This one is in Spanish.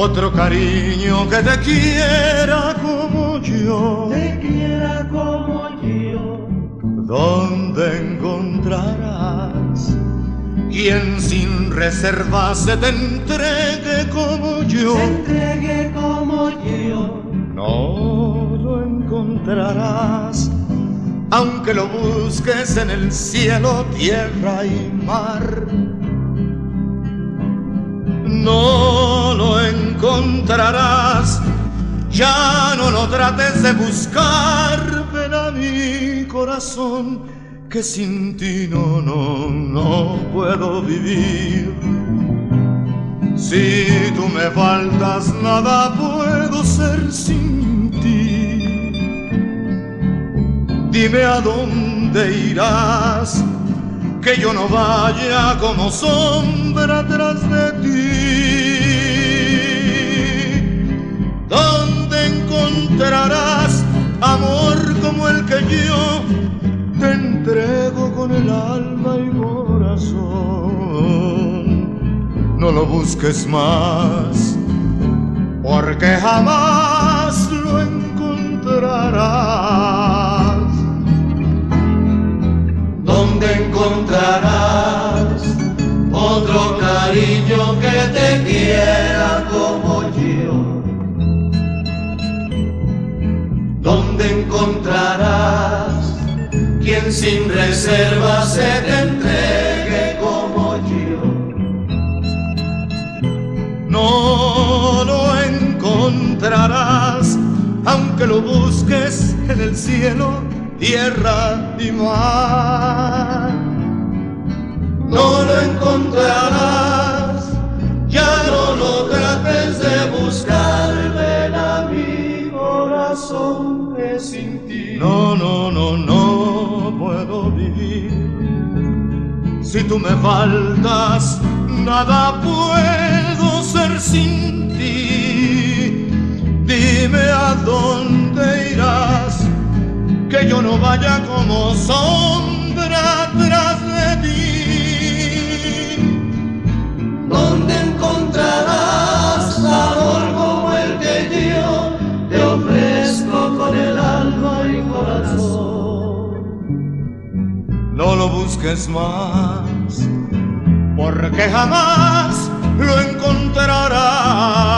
otro cariño que te quiera como yo. Te quiera como yo. ¿Dónde encontrarás quien sin reservas se te entregue como yo? Se entregue como yo. No lo encontrarás, aunque lo busques en el cielo, tierra y mar. No lo encontrarás, ya no lo trates de buscar, ven a mi corazón, que sin ti no, no, no puedo vivir. Si tú me faltas, nada puedo ser sin ti. Dime a dónde irás, que yo no vaya como sombra tras de ti. ¿Dónde encontrarás amor como el que yo te entrego con el alma y corazón? no lo busques más, porque jamás lo encontrarás. ¿Dónde encontrarás otro cariño que te quiera como yo? Encontrarás quien sin reserva se te entregue como yo? No lo encontrarás, aunque lo busques en el cielo, tierra y mar. Si tú me faltas, nada puedo ser sin ti. Dime a dónde irás, que yo no vaya como sombra No lo busques más, porque jamás lo encontrarás.